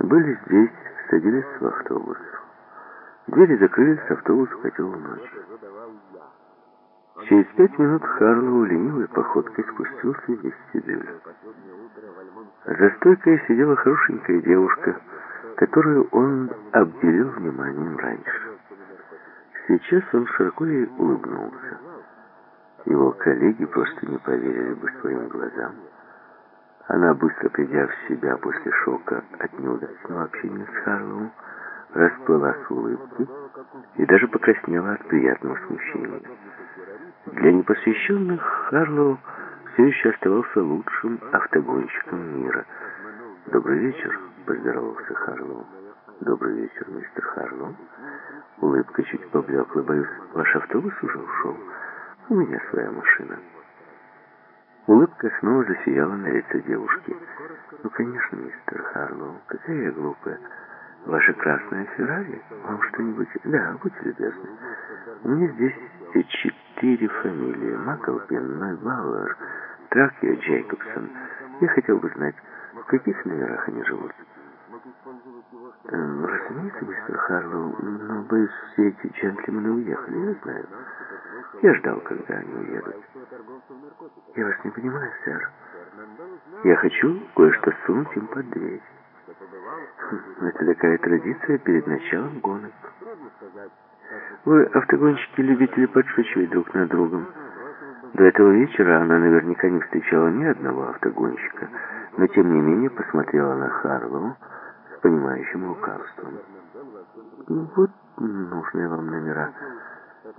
Были здесь, садились в автобус. Двери закрылись, автобус укатил в ночь. Через пять минут Харлоу ленивой походкой спустился в вестибюль. За стойкой сидела хорошенькая девушка, которую он обделил вниманием раньше. Сейчас он широко ей улыбнулся. Его коллеги просто не поверили бы своим глазам. Она, быстро придя в себя после шока от неудачного общения с Харлоу, расплылась в улыбке и даже покраснела от приятного смущения. Для непосвященных Харлоу все еще оставался лучшим автогонщиком мира. «Добрый вечер», — поздоровался Харлоу. «Добрый вечер, мистер Харлоу». Улыбка чуть поблекла. «Боюсь, ваш автобус уже ушел? У меня своя машина». Улыбка снова засияла на лице девушки. «Ну, конечно, мистер Харлоу, какая я глупая. Ваша красная Феррари? Вам что-нибудь...» «Да, будьте любезны. У меня здесь четыре фамилии. Маклпин, Нойбауэр, Тракио, Джейкобсон. Я хотел бы знать, в каких номерах они живут?» Эм, «Разумеется, мистер Харлоу, но, боюсь, все эти джентльмены уехали, я знаю. Я ждал, когда они уедут». «Я вас не понимаю, сэр. Я хочу кое-что сунуть им под дверь. Хм, это такая традиция перед началом гонок. Вы, автогонщики-любители, подшучивать друг над другом. До этого вечера она наверняка не встречала ни одного автогонщика, но тем не менее посмотрела на Харлоу, с понимающим лукавством. Вот нужные вам номера.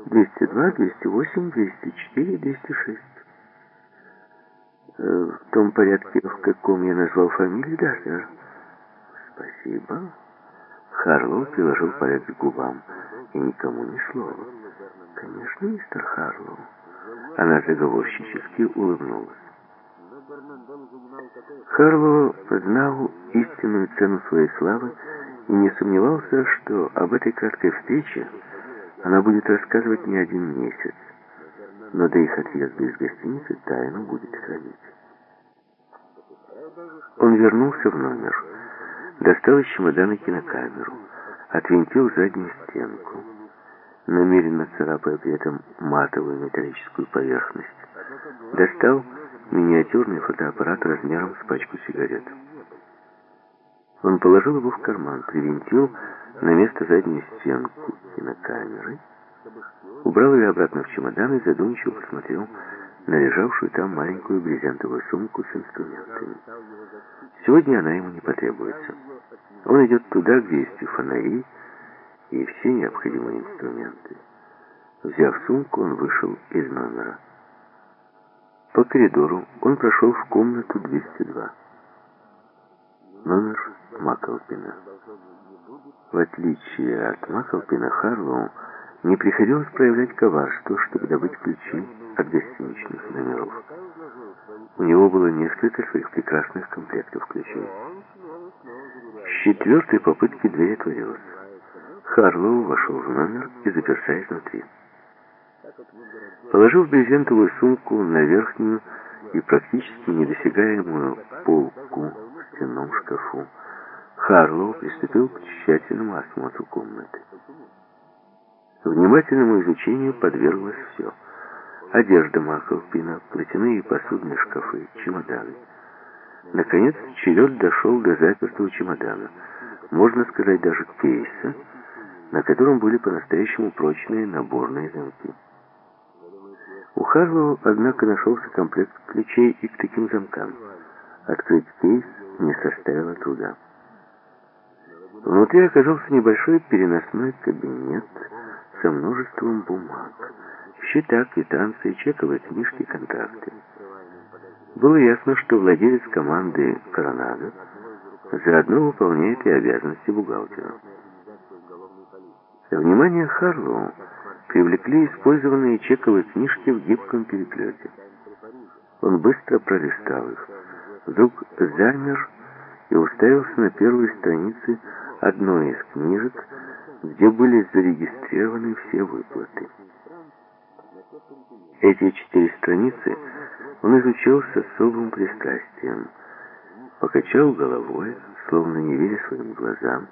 202, 208, 204, 206. В том порядке, в каком я назвал фамилию, да, сэр. Спасибо. Харлоу приложил палец к губам и никому ни слова. Конечно, мистер Харлоу. Она заговорщически улыбнулась. Харлоу знал истинную цену своей славы и не сомневался, что об этой краткой встрече она будет рассказывать не один месяц, но до их отъезда из гостиницы тайну будет хранить. Он вернулся в номер, достал из чемодана кинокамеру, отвинтил заднюю стенку, намеренно царапая при этом матовую металлическую поверхность, достал миниатюрный фотоаппарат размером с пачку сигарет. Он положил его в карман, привинтил на место заднюю стенку кинокамеры, убрал ее обратно в чемодан и задумчиво посмотрел на лежавшую там маленькую брезентовую сумку с инструментами. Сегодня она ему не потребуется. Он идет туда, где есть и фонари, и все необходимые инструменты. Взяв сумку, он вышел из номера. По коридору он прошел в комнату 202. Номер Маклпина. В отличие от Маклпина, Харлоу не приходилось проявлять коварство, чтобы добыть ключи от гостиничных номеров. У него было несколько своих прекрасных комплектов ключей. С четвертой попытки дверь отворилась. Харлоу вошел в номер и заперся изнутри. Положив брезентовую сумку на верхнюю и практически недосягаемую полку в стенном шкафу, Харлоу приступил к тщательному осмотру комнаты. Внимательному изучению подверглось все. Одежда Маклпина, платяные посудные шкафы, чемоданы. Наконец, черед дошел до запертого чемодана. Можно сказать, даже кейса, на котором были по-настоящему прочные наборные замки. У Харлоу, однако, нашелся комплект ключей и к таким замкам. Открыть кейс не составило труда. Внутри оказался небольшой переносной кабинет со множеством бумаг. Счета, квитанции, чековые книжки, контракты. Было ясно, что владелец команды «Коронадо» заодно выполняет и обязанности бухгалтера. Внимание Харлоу привлекли использованные чековые книжки в гибком переплете. Он быстро пролистал их, вдруг замер и уставился на первой странице одной из книжек, где были зарегистрированы все выплаты. Эти четыре страницы он изучил с особым пристрастием, покачал головой, словно не веря своим глазам,